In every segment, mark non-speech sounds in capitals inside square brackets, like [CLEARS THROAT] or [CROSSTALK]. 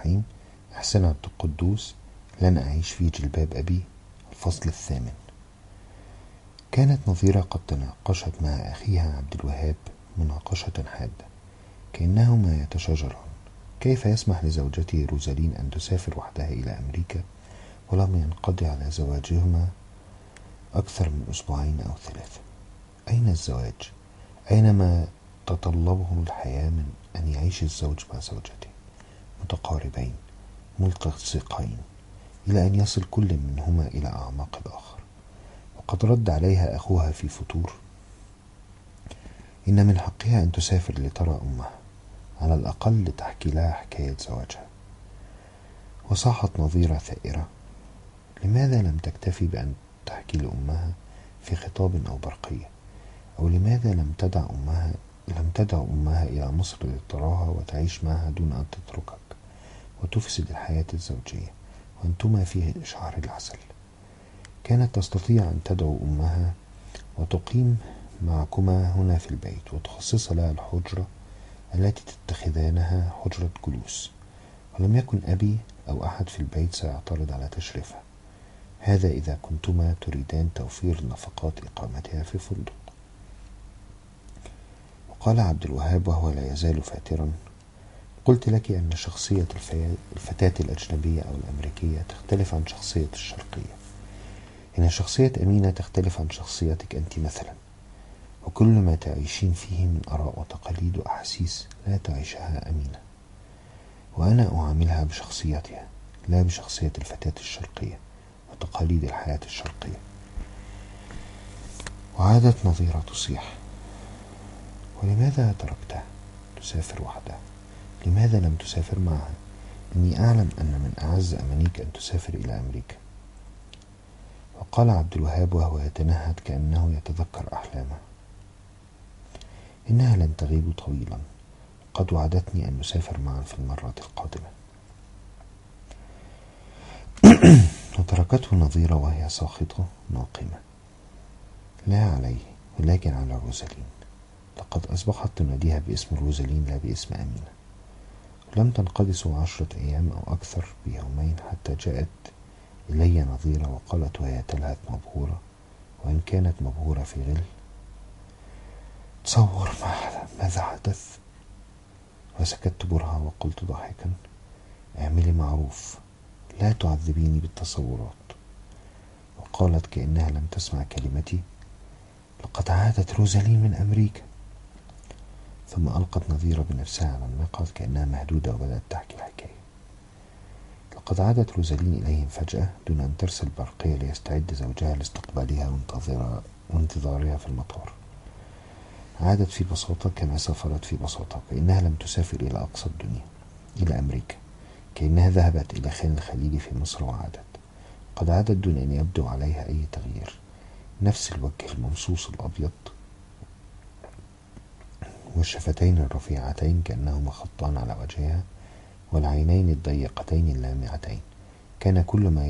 الرحيم إحسان القدوس لن أعيش في جلباب أبي الفصل الثامن. كانت نظيرة قد تناقشت مع أخيها عبد الوهاب مناقشة حادة كأنهما يتشاجران كيف يسمح لزوجته روزالين أن تسافر وحدها إلى أمريكا ولم ينقضي على زواجهما أكثر من أسبوعين أو ثلاثة؟ أين الزواج؟ أين ما تطلبه الحياة من أن يعيش الزوج مع زوجته؟ متقاربين ملتصقين إلى أن يصل كل منهما إلى أعماق الآخر. وقد رد عليها أخوها في فتور إن من حقها أن تسافر لترى أمها على الأقل لتحكي لها حكاية زواجها. وصاحت نظيرة ثائرة لماذا لم تكتفي بأن تحكي لأمها في خطاب أو برقية؟ أو لماذا لم تدع أمها لم تدع أمها إلى مصر لتراها وتعيش معها دون أن تتركك وتفسد الحياة الزوجية وأنتما في شهر العسل. كانت تستطيع أن تدعو أمها وتقيم معكما هنا في البيت وتخصص لها الحجرة التي تتخذانها حجرة جلوس. ولم يكن أبي أو أحد في البيت سيعترض على تشريفها. هذا إذا كنتما تريدان توفير نفقات إقامتها في فندق. وقال عبد الوهاب وهو لا يزال فاترا قلت لك أن شخصية الفتاة الأجنبية أو الأمريكية تختلف عن شخصية الشرقية. إن شخصية أمينة تختلف عن شخصيتك أنت مثلا. وكل ما تعيشين فيه من آراء وتقاليد وأحاسيس لا تعيشها أمينة. وأنا أعاملها بشخصيتها لا بشخصية الفتاة الشرقية وتقاليد الحياة الشرقية. وعادت نظيرة تصيح. ولماذا تركتها تسافر وحدها؟ لماذا لم تسافر معها؟ إني أعلم أن من أعز أمانيك أن تسافر إلى أمريكا. وقال عبد الوهاب وهو يتنهد كأنه يتذكر أحلامه. إنها لن تغيب طويلا. قد وعدتني أن نسافر معا في المرة القادمة. [CLEARS THROAT] وتركته نظيرة وهي ساخطة ناقمة. لا عليه ولكن على روزالين. لقد أصبحت تناديها باسم روزالين لا باسم أمينة. لم تنقضي سوى عشرة أيام أو أكثر بيومين حتى جاءت إلي نظيرة وقالت وهي تلهث مبهورة وإن كانت مبهورة في غل. تصور ماذا حدث؟ فسكت برها وقلت ضاحكا اعملي معروف لا تعذبيني بالتصورات. وقالت كأنها لم تسمع كلمتي لقد عادت روزالين من أمريكا. ثم ألقت نظيرة بنفسها على المقعد كأنها مهدودة وبدأت تحكي الحكاية. لقد عادت روزالين إليهم فجأة دون أن ترسل برقية ليستعد زوجها لاستقبالها وانتظارها في المطار. عادت في بساطة كما سافرت في بساطة كأنها لم تسافر إلى أقصى الدنيا إلى أمريكا كأنها ذهبت إلى خان الخليل في مصر وعادت. قد عادت دون أن يبدو عليها أي تغيير. نفس الوجه الممصوص الأبيض والشفتين الرفيعتين كأنهما خطان على وجهها والعينين الضيقتين اللامعتين. كان كل ما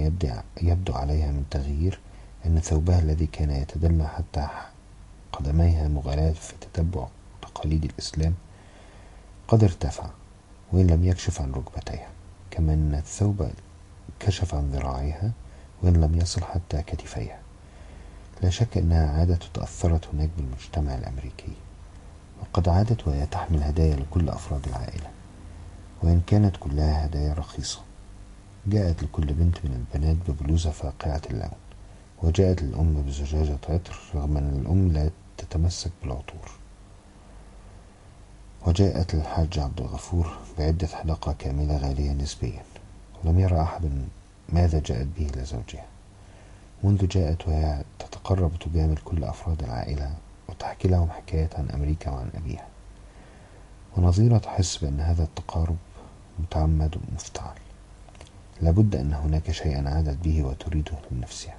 يبدو عليها من تغيير أن ثوبها الذي كان يتدلى حتى قدميها مغالاة في تتبع تقاليد الإسلام قد ارتفع وإن لم يكشف عن ركبتيها كما أن الثوب كشف عن ذراعيها وإن لم يصل حتى كتفيها. لا شك أنها عادت وتأثرت هناك بالمجتمع الأمريكي. وقد عادت وهي تحمل هدايا لكل أفراد العائلة وإن كانت كلها هدايا رخيصة. جاءت لكل بنت من البنات ببلوزة فاقعة اللون وجاءت للأم بزجاجة عطر رغم أن الأم لا تتمسك بالعطور. وجاءت للحاج عبد الغفور بعدة حلقة كاملة غالية نسبيا ولم يرى أحد ماذا جاءت به لزوجها منذ جاءت وهي تتقرب تجامل كل أفراد العائلة وتحكي لهم حكاية عن أمريكا وعن أبيها. ونظيرة تحس بأن هذا التقارب متعمد ومفتعل. لابد أن هناك شيئا عادت به وتريده لنفسها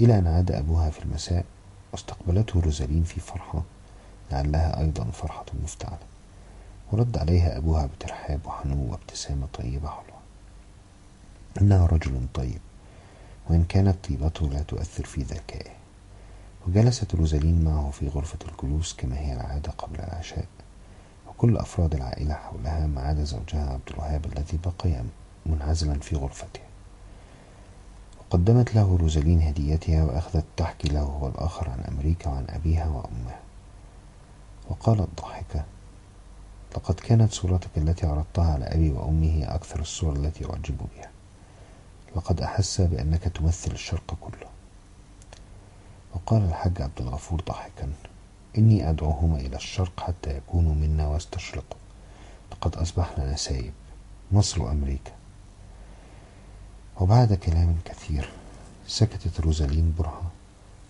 إلى أن عاد أبوها في المساء واستقبلته روزالين في فرحة لعلها أيضا فرحة مفتعلة. ورد عليها أبوها بترحاب وحنو وابتسامة طيبة حلوة. إنه رجل طيب وإن كانت طيبته لا تؤثر في ذكائه. وجلست روزالين معه في غرفة الجلوس كما هي العادة قبل العشاء وكل أفراد العائلة حولها ما عدا زوجها عبد الوهاب الذي بقي منعزلا في غرفته. وقدمت له روزالين هديتها وأخذت تحكي له هو الآخر عن أمريكا وعن أبيها وأمها وقالت ضاحكة لقد كانت صورتك التي عرضتها على أبي وأمي هي أكثر الصور التي أعجب بها. لقد أحس بأنك تمثل الشرق كله. وقال الحاج عبد الغفور ضاحكا إني أدعوهما إلى الشرق حتى يكونوا منا واستشرقوا لقد أصبحنا نسايب. مصر وأمريكا. وبعد كلام كثير سكتت روزالين برهة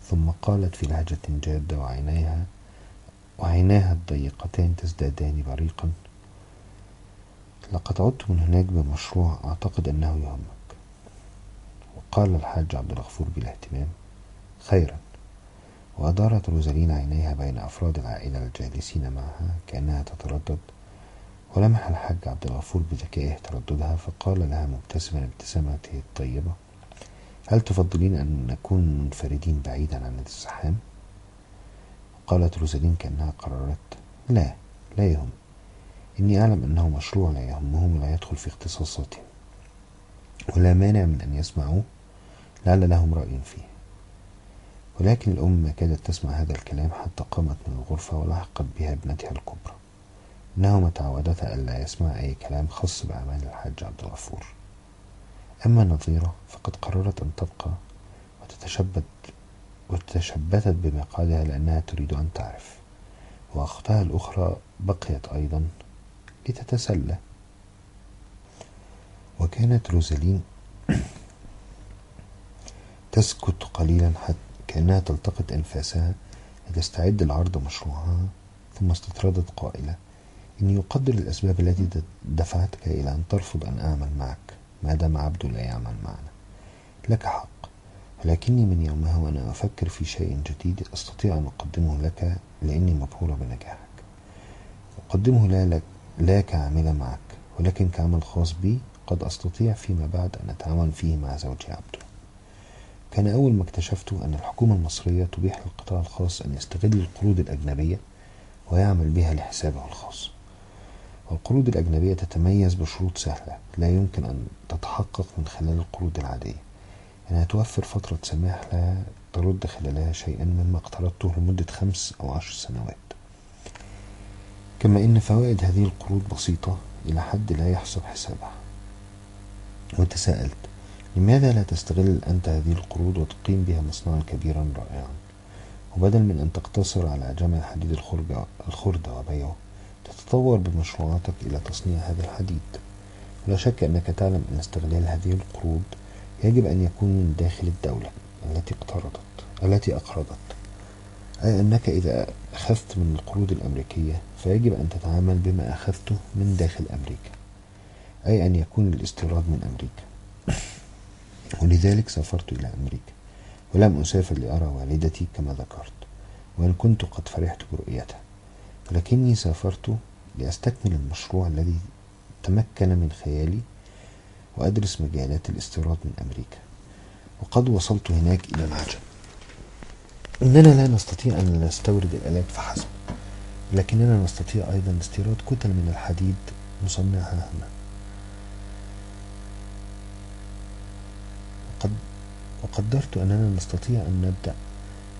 ثم قالت في لهجة جادة وعينيها وعيناها الضيقتان تزدادان بريقا لقد عدت من هناك بمشروع أعتقد أنه يهمك. وقال الحاج عبد الغفور بالاهتمام خيرا. وأدارت روزالين عينيها بين أفراد العائلة الجالسين معها كأنها تتردد ولمح الحاج عبد الغفور بذكائه ترددها فقال لها مبتسما ابتسامته الطيبة هل تفضلين أن نكون منفردين بعيدا عن الزحام؟ قالت روزالين كأنها قررت لا لا يهم إني أعلم أنه مشروع لا يهمهم ولا يدخل في اختصاصاتهم ولا مانع من أن يسمعوه لعل لهم رأي فيه ولكن الأم ما كادت تسمع هذا الكلام حتى قامت من الغرفة ولحقت بها ابنتها الكبرى. إنهما تعودتا ألا يسمع أي كلام خاص بأعمال الحاج عبد الغفور. أما نظيرة فقد قررت أن تبقى وتتشبت وتشبتت بمقعدها لأنها تريد أن تعرف. وأختها الأخرى بقيت أيضا لتتسلى. وكانت روزالين [COUGHS] تسكت قليلا حتى كأنها تلتقط أنفاسها لتستعد لعرض مشروعها ثم استطردت قائلة إني يقدر الأسباب التي دفعتك إلى أن ترفض أن أعمل معك ما دام عبد لا يعمل معنا. لك حق ولكني من يومها وأنا أفكر في شيء جديد أستطيع أن أقدمه لك لأني مبهورة بنجاحك. أقدمه لا, لك لا كعاملة معك ولكن كعمل خاص بي قد أستطيع فيما بعد أن أتعاون فيه مع زوجي عبده كان أول ما اكتشفت أن الحكومة المصرية تبيح للقطاع الخاص أن يستغل القروض الأجنبية ويعمل بها لحسابه الخاص. والقروض الأجنبية تتميز بشروط سهلة لا يمكن أن تتحقق من خلال القروض العادية أنها توفر فترة سماح لا ترد خلالها شيئا مما اقترضته لمدة خمس أو عشر سنوات. كما إن فوائد هذه القروض بسيطة إلى حد لا يحسب حسابها. وتساءلت لماذا لا تستغل أنت هذه القروض وتقيم بها مصنعا كبيرا رائعا؟ وبدل من أن تقتصر على جمع حديد الخردة وبيعه تتطور بمشروعاتك إلى تصنيع هذا الحديد. ولا شك أنك تعلم أن استغلال هذه القروض يجب أن يكون من داخل الدولة التي اقترضت التي أقرضت. أي أنك إذا أخذت من القروض الأمريكية فيجب أن تتعامل بما أخذته من داخل أمريكا. أي أن يكون الاستيراد من أمريكا. ولذلك سافرت إلى أمريكا ولم أسافر لأرى والدتي كما ذكرت وإن كنت قد فرحت برؤيتها ولكني سافرت لأستكمل المشروع الذي تمكن من خيالي وأدرس مجالات الاستيراد من أمريكا وقد وصلت هناك إلى العجب. إننا لا نستطيع أن نستورد الآلات فحسب لكننا نستطيع أيضا استيراد كتل من الحديد مصنعة هنا وقد وقدرت أننا نستطيع أن نبدأ.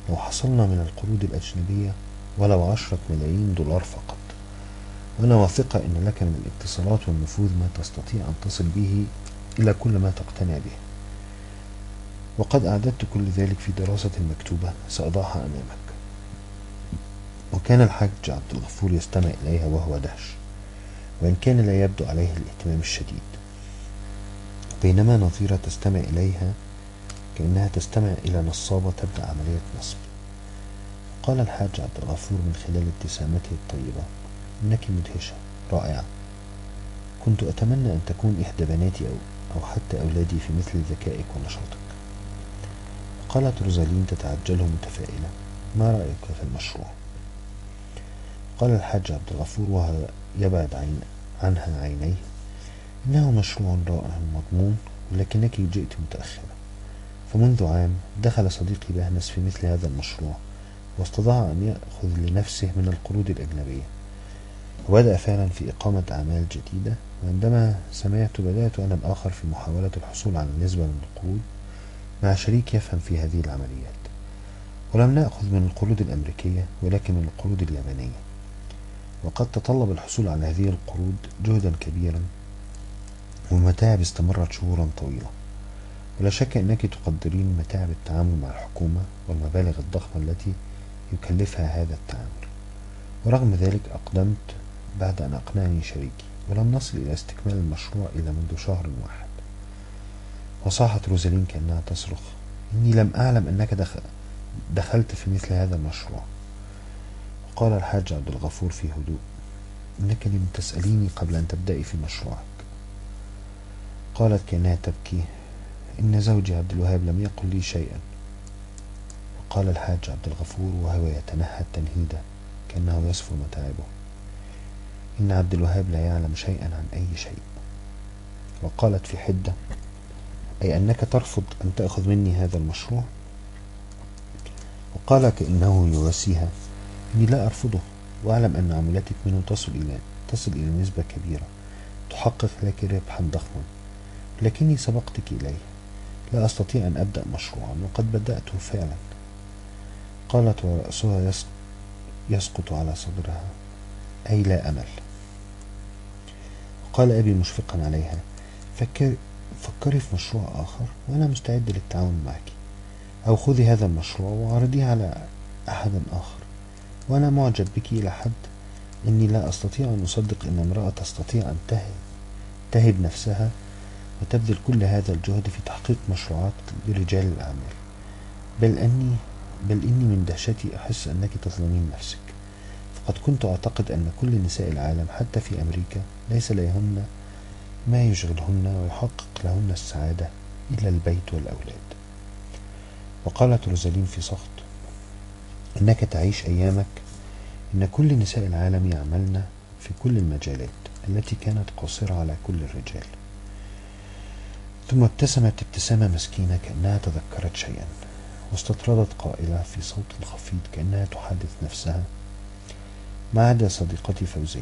لو حصلنا من القروض الأجنبية ولو عشرة ملايين دولار فقط. وأنا واثقة أن لك من الاتصالات والنفوذ ما تستطيع أن تصل به إلى كل ما تقتنع به. وقد أعددت كل ذلك في دراسة مكتوبة سأضعها أمامك. وكان الحاج عبد الغفور يستمع إليها وهو دهش. وإن كان لا يبدو عليه الاهتمام الشديد. بينما نظيرة تستمع إليها كأنها تستمع إلى نصابة تبدأ عملية نصب. قال الحاج عبد الغفور من خلال ابتسامته الطيبة إنك مدهشة رائعة. كنت أتمنى أن تكون إحدى بناتي أو, أو حتى أولادي في مثل ذكائك ونشاطك. قالت روزالين تتعجله متفائلة ما رأيك في المشروع؟ قال الحاج عبد الغفور وهو يبعد عين عنها عينيه إنه مشروع رائع مضمون ولكنك جئت متأخرة فمنذ عام دخل صديقي بهنس في مثل هذا المشروع واستطاع أن يأخذ لنفسه من القروض الأجنبية. وبدأ فعلا في إقامة أعمال جديدة وعندما سمعت بدأت أنا الآخر في محاولة الحصول على نسبة من القروض مع شريك يفهم في هذه العمليات. ولم نأخذ من القروض الأمريكية ولكن من القروض اليابانية. وقد تطلب الحصول على هذه القروض جهدا كبيرا ومتاعب استمرت شهورا طويلة. ولا شك أنك تقدرين متاعب التعامل مع الحكومة والمبالغ الضخمة التي يكلفها هذا التعامل. ورغم ذلك أقدمت بعد أن أقنعني شريكي ولم نصل إلى استكمال المشروع إلا منذ شهر واحد. وصاحت روزالين كأنها تصرخ إني لم أعلم أنك دخل دخلت في مثل هذا المشروع. وقال الحاج عبد الغفور في هدوء إنك لم تسأليني قبل أن تبدأي في مشروعك. قالت كأنها تبكي إن زوجي عبد الوهاب لم يقل لي شيئا. وقال الحاج عبد الغفور وهو يتنهد تنهيدا كأنه يصفو متاعبه. إن عبد الوهاب لا يعلم شيئا عن أي شيء. وقالت في حدة أي أنك ترفض أن تأخذ مني هذا المشروع؟ وقال كأنه يواسيها. إني لا أرفضه. وأعلم أن عمولتك منه تصل إلى تصل إلى نسبة كبيرة تحقق لك ربحا ضخما. لكني سبقتك إليه. لا أستطيع أن أبدأ مشروعا وقد بدأته فعلا. قالت ورأسها يسقط على صدرها. أي لا أمل. قال أبي مشفقا عليها فكر فكري في مشروع آخر وأنا مستعد للتعاون معك. أو خذي هذا المشروع وعرضيه على أحد آخر. وأنا معجب بك إلى حد إني لا أستطيع أن أصدق أن امرأة تستطيع أن تهب نفسها وتبذل كل هذا الجهد في تحقيق مشروعات لرجال الأعمال. بل أني بل إني من دهشتي أحس أنك تظلمين نفسك. فقد كنت أعتقد أن كل نساء العالم حتى في أمريكا ليس لهن ما يشغلهن ويحقق لهن السعادة إلا البيت والأولاد. وقالت روزالين في سخط إنك تعيش أيامك إن كل نساء العالم يعملن في كل المجالات التي كانت قاصرة على كل الرجال. ثم ابتسمت ابتسامة مسكينة كأنها تذكرت شيئا واستطردت قائلة في صوت خفيض كأنها تحدث نفسها. ما عدا صديقتي فوزية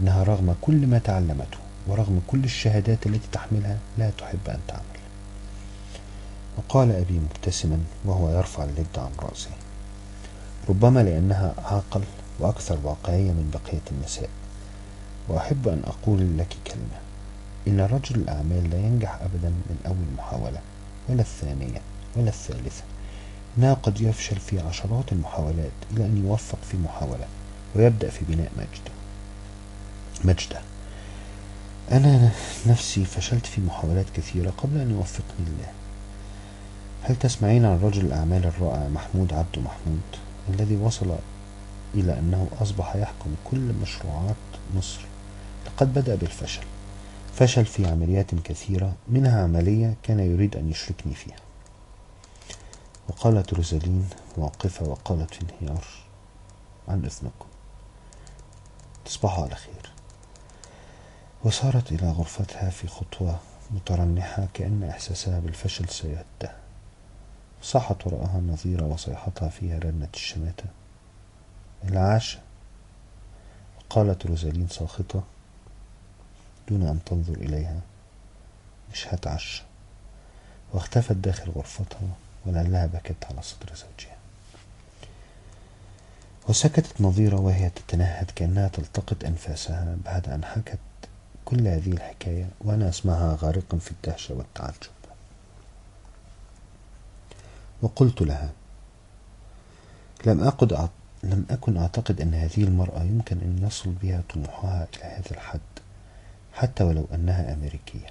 إنها رغم كل ما تعلمته ورغم كل الشهادات التي تحملها لا تحب أن تعمل. وقال أبي مبتسما وهو يرفع اليد عن رأسه ربما لأنها أعقل وأكثر واقعية من بقية النساء وأحب أن أقول لك كلمة إن رجل الأعمال لا ينجح أبدا من أول محاولة ولا الثانية ولا الثالثة. إنه قد يفشل في عشرات المحاولات إلى أن يوفق في محاولة ويبدأ في بناء مجده. مجده. أنا نفسي فشلت في محاولات كثيرة قبل أن يوفقني الله. هل تسمعين عن رجل الأعمال الرائع محمود عبد محمود الذي وصل إلى أنه أصبح يحكم كل مشروعات مصر؟ لقد بدأ بالفشل. فشل في عمليات كثيرة منها عملية كان يريد أن يشركني فيها. وقالت روزالين واقفة وقالت في انهيار عن إذنكم. تصبحوا على خير. وصارت إلى غرفتها في خطوة مترنحة كأن إحساسها بالفشل سيهدها صاحت وراءها النظيرة وصيحتها فيها رنة الشماتة. العاشة وقالت روزالين ساخطة. دون أن تنظر إليها. مش هتعشى واختفت داخل غرفتها ولعلها بكت على صدر زوجها. وسكتت نظيرة وهي تتنهد كأنها تلتقط أنفاسها بعد أن حكت كل هذه الحكاية وأنا أسمعها غارقا في الدهشة والتعجب. وقلت لها لم أقد لم أكن أعتقد أن هذه المرأة يمكن أن يصل بها طموحها إلى هذا الحد. حتى ولو أنها أمريكية.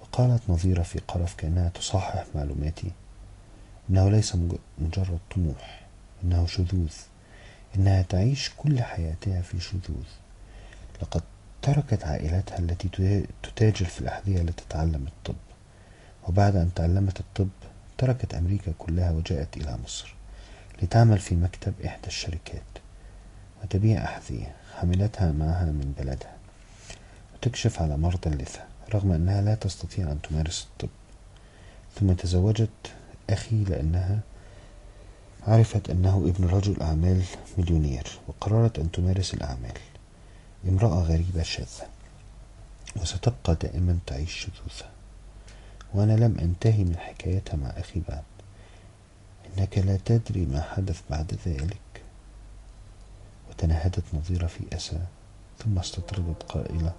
وقالت نظيرة في قرف كأنها تصحح معلوماتي إنه ليس مجرد طموح إنه شذوذ إنها تعيش كل حياتها في شذوذ. لقد تركت عائلتها التي تتاجر في الأحذية لتتعلم الطب. وبعد أن تعلمت الطب تركت أمريكا كلها وجاءت إلى مصر لتعمل في مكتب إحدى الشركات وتبيع أحذية حملتها معها من بلدها. وتكشف على مرضى اللثة رغم أنها لا تستطيع أن تمارس الطب. ثم تزوجت أخي لأنها عرفت أنه ابن رجل أعمال مليونير وقررت أن تمارس الأعمال. امرأة غريبة شاذة وستبقى دائما تعيش شذوذة. وأنا لم أنتهي من حكايتها مع أخي بعد. إنك لا تدري ما حدث بعد ذلك. وتنهدت نظيرة في أسى ثم استطردت قائلة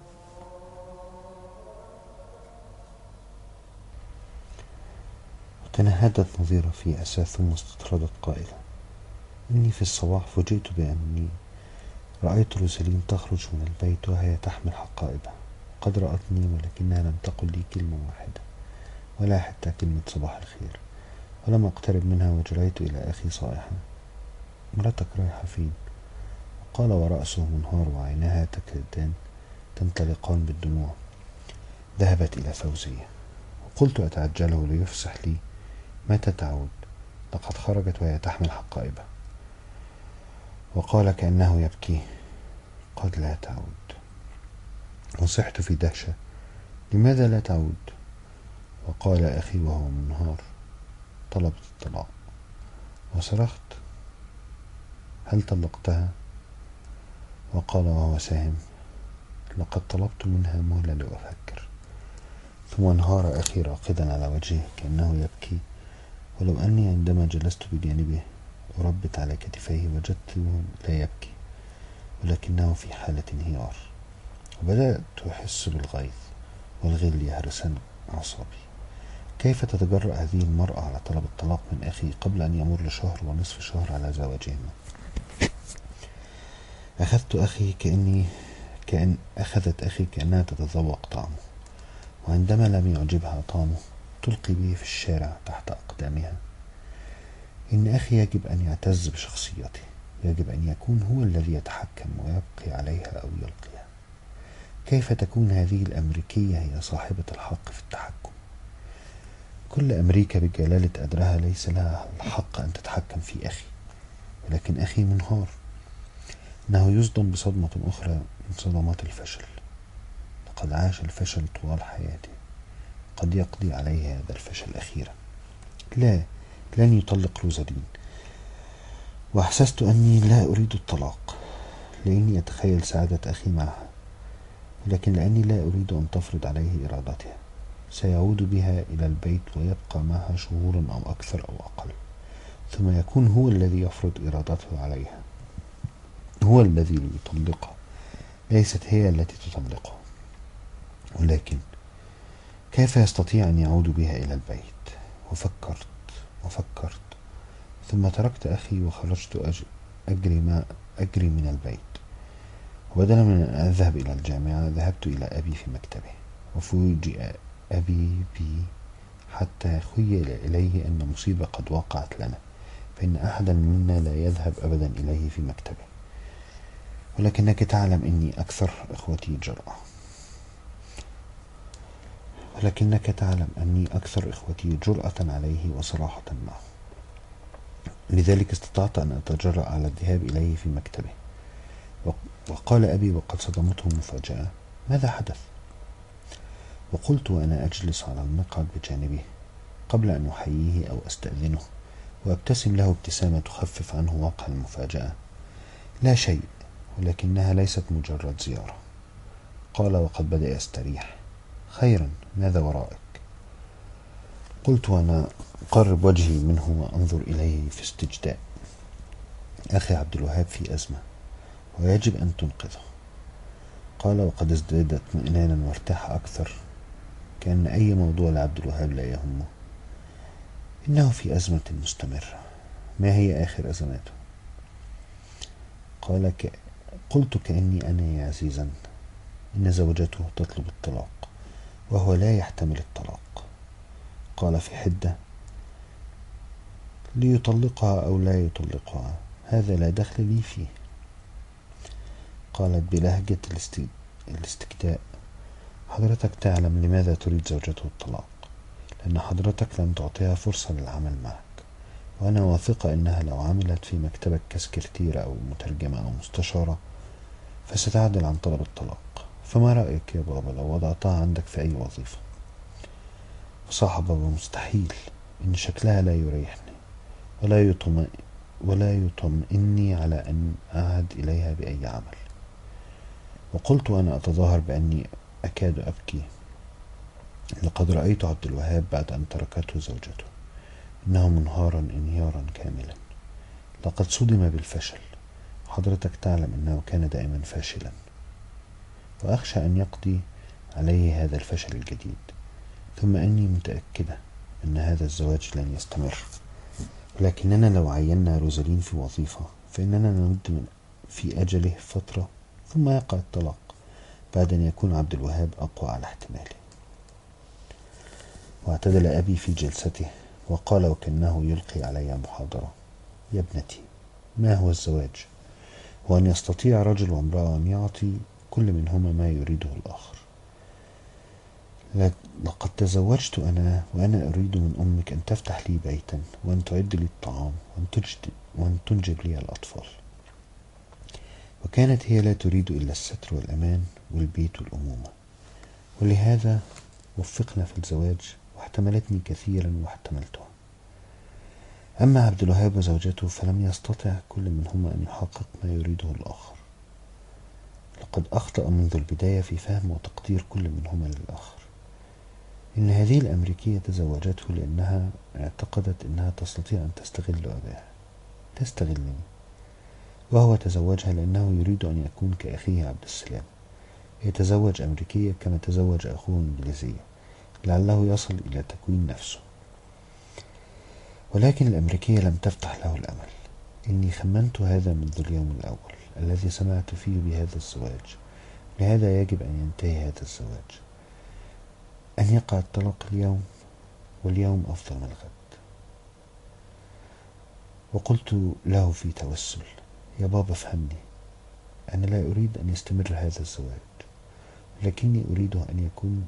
وتنهدت نظيرة في أسى ثم استطردت قائلة إني في الصباح فوجئت بأني رأيت روسالين تخرج من البيت وهي تحمل حقائبها. قد رأتني ولكنها لم تقل لي كلمة واحدة ولا حتى كلمة صباح الخير ولم أقترب منها وجريت إلى أخي صائحا مرتك رايحة فين؟ قال ورأسه منهار وعيناها تكادان تنطلقان بالدموع. ذهبت إلى فوزية وقلت أتعجله ليفسح لي متى تعود؟ لقد خرجت وهي تحمل حقائبها. وقال كأنه يبكي. قد لا تعود. وصحت في دهشة. لماذا لا تعود؟ وقال أخي وهو منهار. طلبت الطلاق. وصرخت. هل طلقتها؟ وقال وهو ساهم. لقد طلبت منها مهلة لأفكر ثم انهار أخي راقدا على وجهه كأنه يبكي. ولو أني عندما جلست بجانبه وربت على كتفيه وجدته لا يبكي ولكنه في حالة انهيار. وبدأت أحس بالغيظ والغل يهرسن أعصابي. كيف تتجرأ هذه المرأة على طلب الطلاق من أخي قبل أن يمر شهر ونصف شهر على زواجهما؟ أخذت أخي كأني كأن أخذت أخي كأنها تتذوق طعمه وعندما لم يعجبها طعمه تلقي به في الشارع تحت أقدامها. إن أخي يجب أن يعتز بشخصيته يجب أن يكون هو الذي يتحكم ويبقي عليها أو يلقيها. كيف تكون هذه الأمريكية هي صاحبة الحق في التحكم؟ كل أمريكا بجلالة قدرها ليس لها الحق أن تتحكم في أخي ولكن أخي منهار. إنه يصدم بصدمة أخرى من صدمات الفشل. لقد عاش الفشل طوال حياته. قد يقضي عليه هذا الفشل أخيرا لا لن يطلق روزالين وأحسست أني لا أريد الطلاق لأني أتخيل سعادة أخي معها ولكن لأني لا أريد أن تفرض عليه إرادتها. سيعود بها إلى البيت ويبقى معها شهورا أو أكثر أو أقل. ثم يكون هو الذي يفرض إرادته عليها. هو الذي يطلقها. ليست هي التي تطلقه. ولكن كيف يستطيع أن يعود بها إلى البيت؟ وفكرت وفكرت. ثم تركت أخي وخرجت أجري ما أجري من البيت. وبدلا من أن أذهب إلى الجامعة ذهبت إلى أبي في مكتبه. وفوجئ أبي بي حتى خيل إليه أن مصيبة قد وقعت لنا. فإن أحدا منا لا يذهب أبدا إليه في مكتبه. ولكنك تعلم أني أكثر إخوتي جرأة. ولكنك تعلم أني أكثر إخوتي جرأة عليه وصراحة معه. لذلك استطعت أن أتجرأ على الذهاب إليه في مكتبه. وقال أبي وقد صدمته مفاجأة. ماذا حدث؟ وقلت وأنا أجلس على المقعد بجانبه قبل أن أحييه أو أستأذنه وأبتسم له ابتسامة تخفف عنه واقع المفاجأة. لا شيء ولكنها ليست مجرد زيارة. قال وقد بدأ يستريح. خيرا ماذا وراءك قلت وأنا أقرب وجهي منه وأنظر إليه في استجداء. أخي عبد الوهاب في أزمة ويجب أن تنقذه. قال وقد ازداد اطمئنانا وارتاح أكثر كأن أي موضوع لعبد الوهاب لا يهمه. إنه في أزمة مستمرة. ما هي آخر أزماته؟ قال ك... قلت كأني أنا يا عزيزا إن زوجته تطلب الطلاق. وهو لا يحتمل الطلاق. قال في حدة ليطلقها أو لا يطلقها هذا لا دخل لي فيه. قالت بلهجة الاستكتاء حضرتك تعلم لماذا تريد زوجته الطلاق؟ لأن حضرتك لم تعطيها فرصة للعمل معك. وأنا واثقة أنها لو عملت في مكتبك كسكرتيرة أو مترجمة أو مستشارة فستعدل عن طلب الطلاق. فما رأيك يا بابا لو وضعتها عندك في أي وظيفة؟ صح بابا مستحيل إن شكلها لا يريحني ولا يطمئن ولا يطمئني على أن أعد إليها بأي عمل. وقلت وأنا أتظاهر بأني أكاد أبكي. لقد رأيت عبد الوهاب بعد أن تركته زوجته إنه منهارا انهيارا كاملا. لقد صدم بالفشل. حضرتك تعلم أنه كان دائما فاشلا. وأخشى أن يقضي عليه هذا الفشل الجديد ثم أني متأكدة أن هذا الزواج لن يستمر. ولكننا لو عينا روزالين في وظيفة فإننا نمد في أجله فترة ثم يقع الطلاق بعد أن يكون عبد الوهاب أقوى على احتماله. واعتدل أبي في جلسته وقال وكأنه يلقي علي محاضرة. يا ابنتي ما هو الزواج؟ هو أن يستطيع رجل وامرأة أن يعطي كل منهما ما يريده الآخر. لقد تزوجت أنا وأنا أريد من أمك أن تفتح لي بيتا وأن تعد لي الطعام وأن, تنجب لي الأطفال. وكانت هي لا تريد إلا الستر والأمان والبيت والأمومة. ولهذا وفقنا في الزواج واحتملتني كثيرا واحتملتها. أما عبد الوهاب وزوجته فلم يستطع كل منهما أن يحقق ما يريده الآخر. لقد أخطأ منذ البداية في فهم وتقدير كل منهما للآخر. إن هذه الأمريكية تزوجته لأنها اعتقدت أنها تستطيع أن تستغل أباها. تستغلني. وهو تزوجها لأنه يريد أن يكون كأخيه عبد السلام. يتزوج أمريكية كما تزوج أخوه إنجليزية لعله يصل إلى تكوين نفسه. ولكن الأمريكية لم تفتح له الأمل. إني خمنت هذا منذ اليوم الأول. الذي سمعت فيه بهذا الزواج. لهذا يجب أن ينتهي هذا الزواج. أن يقع الطلاق اليوم واليوم أفضل من الغد. وقلت له في توسل يا بابا فهمني أنا لا أريد أن يستمر هذا الزواج لكني أريد أن يكون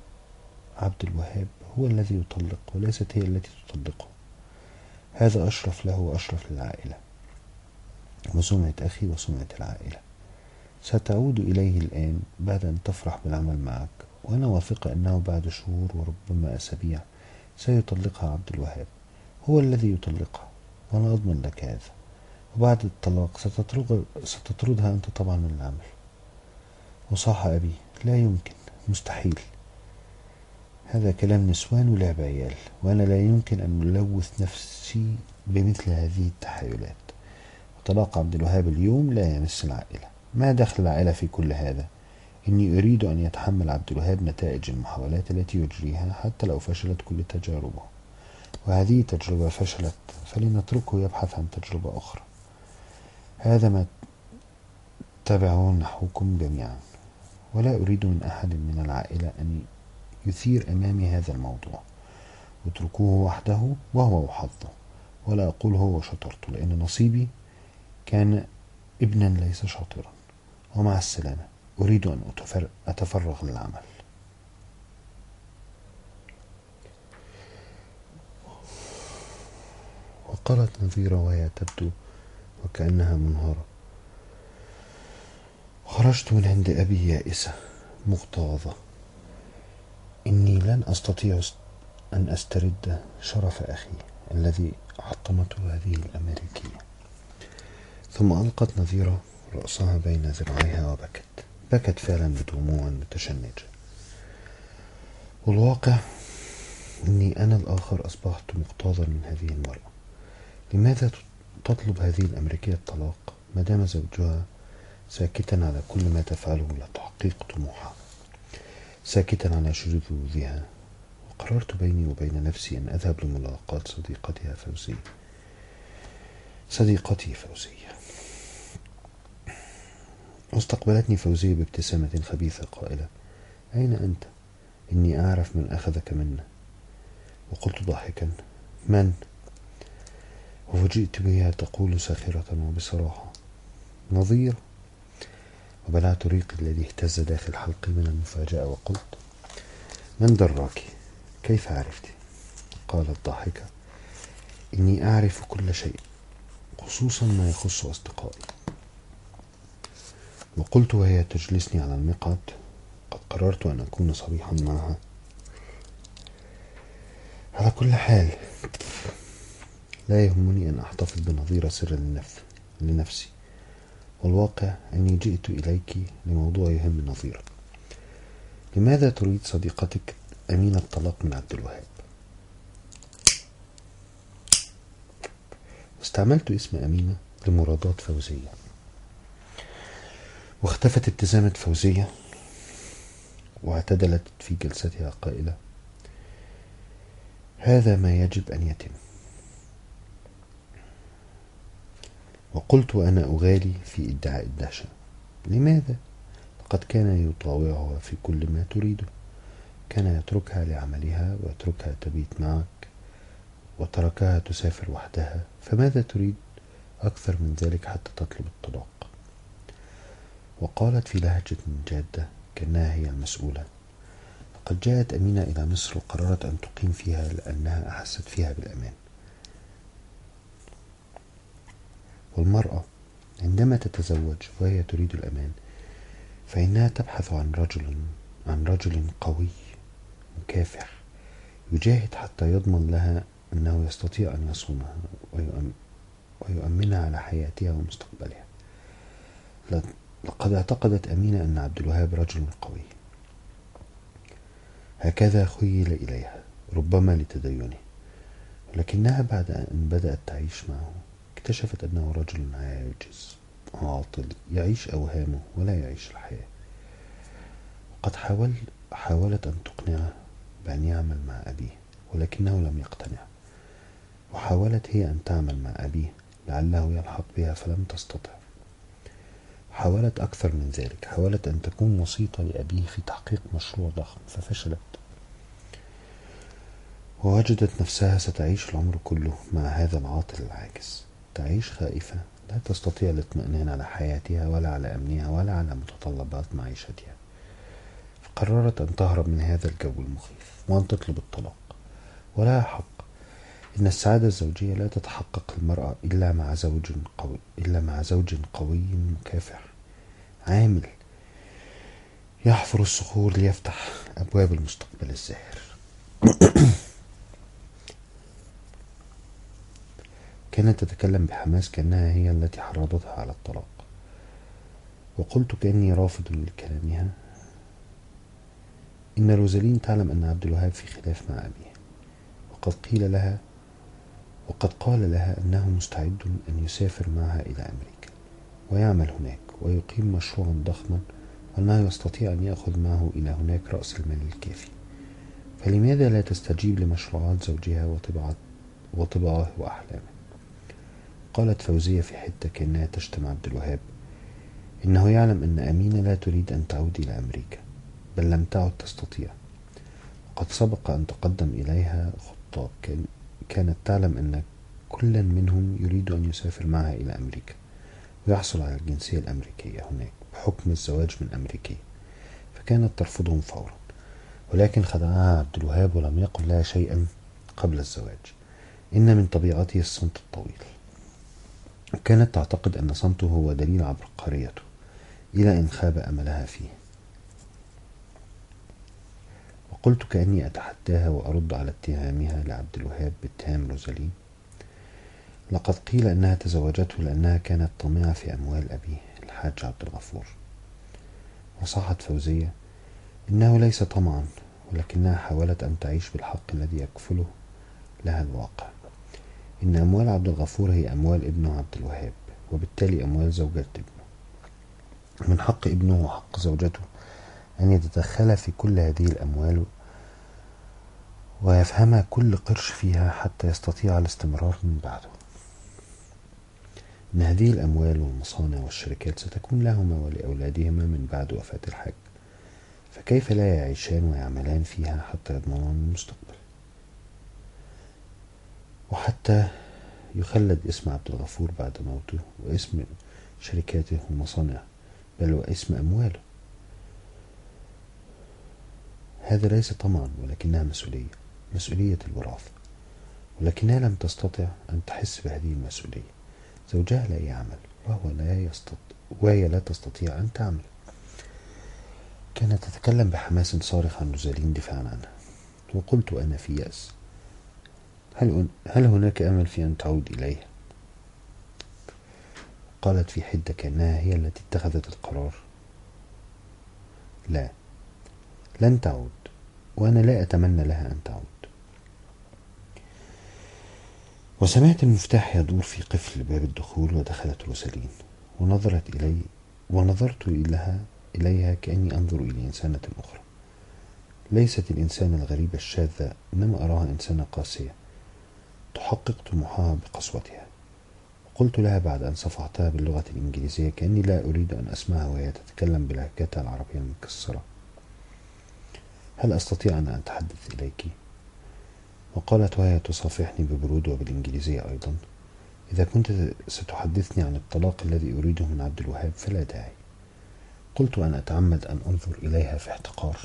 عبد الوهاب هو الذي يطلق وليست هي التي تطلقه. هذا أشرف له وأشرف للعائلة. وسمعة أخي وسمعة العائلة. ستعود إليه الآن بعد أن تفرح بالعمل معك وأنا واثقة أنه بعد شهور وربما أسابيع سيطلقها عبد الوهاب. هو الذي يطلقها وأنا أضمن لك هذا. وبعد الطلاق ستطردها أنت طبعا من العمل. وصاح أبي لا يمكن مستحيل. هذا كلام نسوان ولعب عيال وأنا لا يمكن أن ألوث نفسي بمثل هذه التحايلات. طلاق عبد الوهاب اليوم لا يمس العائلة. ما دخل العائلة في كل هذا؟ إني أريد أن يتحمل عبد الوهاب نتائج المحاولات التي يجريها حتى لو فشلت كل تجاربه. وهذه تجربة فشلت فلنتركه يبحث عن تجربة أخرى. هذا ما تبعه نحوكم جميعا. ولا أريد من أحد من العائلة أن يثير أمامي هذا الموضوع. اتركوه وحده وهو وحظه ولا أقول هو شطرت لأن نصيبي كان ابنا ليس شاطرا ومع السلامة أريد أن أتفرغ للعمل. وقالت نظيرة وهي تبدو وكأنها منهارة خرجت من عند أبي يائسة مغتاظة. إني لن أستطيع أن أسترد شرف أخي الذي حطمته هذه الأمريكية. ثم ألقت نظيرة رأسها بين ذراعيها وبكت. بكت فعلا بدموع متشنجة والواقع أني أنا الآخر أصبحت مغتاظا من هذه المرأة. لماذا تطلب هذه الأمريكية الطلاق؟ ما دام زوجها ساكتا على كل ما تفعله لتحقيق طموحها. ساكتا على شذوذها. وقررت بيني وبين نفسي أن أذهب لملاقاة صديقتها فوزية. صديقتي فوزية. واستقبلتني فوزية بابتسامة خبيثة قائلة أين أنت؟ إني أعرف من أخذك منا وقلت ضاحكا من؟ وفجئت بها تقول ساخرة وبصراحة نظير. وبلعت ريقي الذي اهتز داخل حلقي من المفاجأة وقلت من دراك؟ كيف عرفت؟ قالت ضاحكة إني أعرف كل شيء. خصوصا ما يخص أصدقائي. وقلت وهي تجلسني على المقعد قد قررت أن أكون صريحا معها. على كل حال لا يهمني أن أحتفظ بنظير سر لنفسي. والواقع أني جئت إليك لموضوع يهم نظيرك لماذا تريد صديقتك أمين الطلاق من عبد الوهاب؟ استعملت اسم أمينة لمرادات فوزية. واختفت ابتسامة فوزية واعتدلت في جلستها قائلة هذا ما يجب أن يتم. وقلت وأنا أغالي في إدعاء الدهشة. لماذا؟ لقد كان يطاوعها في كل ما تريده. كان يتركها لعملها ويتركها تبيت معك وتركها تسافر وحدها فماذا تريد؟ أكثر من ذلك حتى تطلب الطلاق. وقالت في لهجة جادة كأنها هي المسؤولة لقد جاءت أمينة إلى مصر وقررت أن تقيم فيها لأنها أحست فيها بالأمان. والمرأة عندما تتزوج وهي تريد الأمان فإنها تبحث عن رجل عن رجل قوي مكافح يجاهد حتى يضمن لها أنه يستطيع أن يصونها ويؤمنها على حياتها ومستقبلها لقد اعتقدت أمينة أن عبد الوهاب رجل قوي. هكذا خيل إليها ربما لتدينه. ولكنها بعد أن بدأت تعيش معه اكتشفت أنه رجل عاجز عاطل يعيش أوهامه ولا يعيش الحياة. وقد حاول حاولت أن تقنعه بأن يعمل مع أبيه ولكنه لم يقتنع. وحاولت هي أن تعمل مع أبيه لعله يلحق بها فلم تستطع. حاولت أكثر من ذلك حاولت أن تكون وسيطة لأبيه في تحقيق مشروع ضخم ففشلت. ووجدت نفسها ستعيش العمر كله مع هذا العاطل العاجز. تعيش خائفة لا تستطيع الاطمئنان على حياتها ولا على أمنها ولا على متطلبات معيشتها. فقررت أن تهرب من هذا الجو المخيف وأن تطلب الطلاق. ولها حق إن السعادة الزوجية لا تتحقق المرأة إلا مع زوج قوي إلا مع زوج قوي مكافح عامل يحفر الصخور ليفتح أبواب المستقبل الزاهر. [COUGHS] كانت تتكلم بحماس كأنها هي التي حرضتها على الطلاق. وقلت كأني رافض لكلامها إن روزالين تعلم أن عبد الوهاب في خلاف مع أبيه. وقد قيل لها وقد قال لها أنه مستعد أن يسافر معها إلى أمريكا ويعمل هناك ويقيم مشروعا ضخما وأنه يستطيع أن يأخذ معه إلى هناك رأس المال الكافي. فلماذا لا تستجيب لمشروعات زوجها وطباعه وأحلامه؟ قالت فوزية في حتة كأنها تشتم عبد الوهاب إنه يعلم أن أمينة لا تريد أن تعود إلى أمريكا بل لم تعد تستطيع. وقد سبق أن تقدم إليها خطاب كانت تعلم أن كلا منهم يريد أن يسافر معها إلى أمريكا. ويحصل على الجنسية الأمريكية هناك بحكم الزواج من أمريكي فكانت ترفضهم فورا. ولكن خدعها عبد الوهاب ولم يقل لها شيئا قبل الزواج. إن من طبيعته الصمت الطويل. كانت تعتقد أن صمته هو دليل عبقريته إلى إن خاب أملها فيه. وقلت كأني أتحداها وأرد على اتهامها لعبد الوهاب باتهام روزالين. لقد قيل أنها تزوجته لأنها كانت طامعة في أموال أبيه الحاج عبد الغفور. وصحت فوزية إنه ليس طمعا ولكنها حاولت أن تعيش بالحق الذي يكفله لها الواقع. إن أموال عبد الغفور هي أموال ابنه عبد الوهاب وبالتالي أموال زوجة ابنه. من حق ابنه وحق زوجته أن يتدخل في كل هذه الأموال ويفهم كل قرش فيها حتى يستطيع الاستمرار من بعده. إن هذه الأموال والمصانع والشركات ستكون لهما ولأولادهما من بعد وفاة الحاج. فكيف لا يعيشان ويعملان فيها حتى يضمنان المستقبل؟ وحتى يخلد اسم عبد الغفور بعد موته واسم شركاته ومصانعه بل واسم أمواله. هذا ليس طمعا ولكنها مسؤولية مسؤولية الوراثة ولكنها لم تستطع أن تحس بهذه المسؤولية. زوجها لا يعمل وهو لا يستطيع وهي لا تستطيع أن تعمل. كانت تتكلم بحماس صارخ عن روزالين دفاعا عنها وقلت أنا في يأس. هل, هل هناك أمل في أن تعود إليها قالت في حدة كأنها هي التي اتخذت القرار. لا. لن تعود وأنا لا أتمنى لها أن تعود. وسمعت المفتاح يدور في قفل باب الدخول ودخلت روسالين ونظرت إلي ونظرت إليها إليها كأني أنظر إلى إنسانة أخرى. ليست الإنسانة الغريبة الشاذة إنما أراها إنسانة قاسية. تحقق طموحها بقسوتها. قلت لها بعد أن صفعتها باللغة الإنجليزية كأني لا أريد أن أسمعها وهي تتكلم بلهجتها العربية المكسرة. هل أستطيع أن أتحدث إليك؟ وقالت وهي تصافحني ببرود وبالإنجليزية أيضا. إذا كنت ستحدثني عن الطلاق الذي أريده من عبد الوهاب فلا داعي. قلت أن أتعمد أن أنظر إليها في احتقار.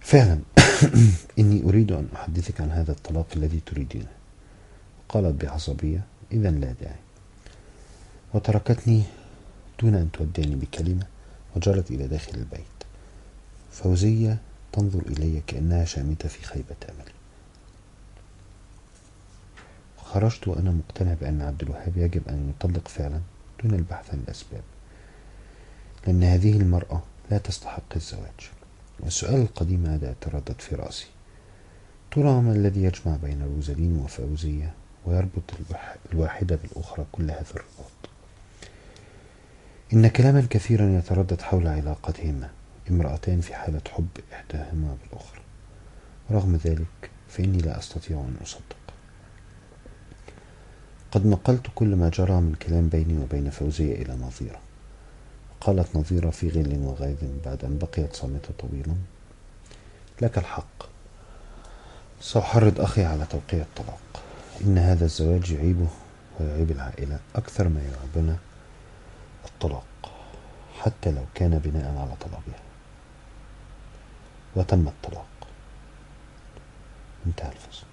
فعلا. [COUGHS] إني أريد أن أحدثك عن هذا الطلاق الذي تريدينه. قالت بعصبية إذا لا داعي. وتركتني دون أن تودعني بكلمة وجرت إلى داخل البيت. فوزية تنظر إلي كأنها شامتة في خيبة أملي خرجت وأنا مقتنع بأن عبد الوهاب يجب أن يطلق فعلا دون البحث عن الأسباب لأن هذه المرأة لا تستحق الزواج. والسؤال القديم هذا يتردد في رأسي. ترى ما الذي يجمع بين روزالين وفوزية ويربط الواحدة بالأخرى كل هذا الرباط. إن كلاما كثيرا يتردد حول علاقتهما. امرأتان في حالة حب إحداهما بالأخرى. رغم ذلك فإني لا أستطيع أن أصدق. قد نقلت كل ما جرى من كلام بيني وبين فوزية إلى نظيرة. قالت نظيرة في غل وغيظ بعد أن بقيت صامتة طويلا. لك الحق. سأحرض أخي على توقيع الطلاق. إن هذا الزواج يعيبه ويعيب العائلة أكثر ما يعيبنا الطلاق حتى لو كان بناء على طلبها. وتم الطلاق. انتهى الفصل.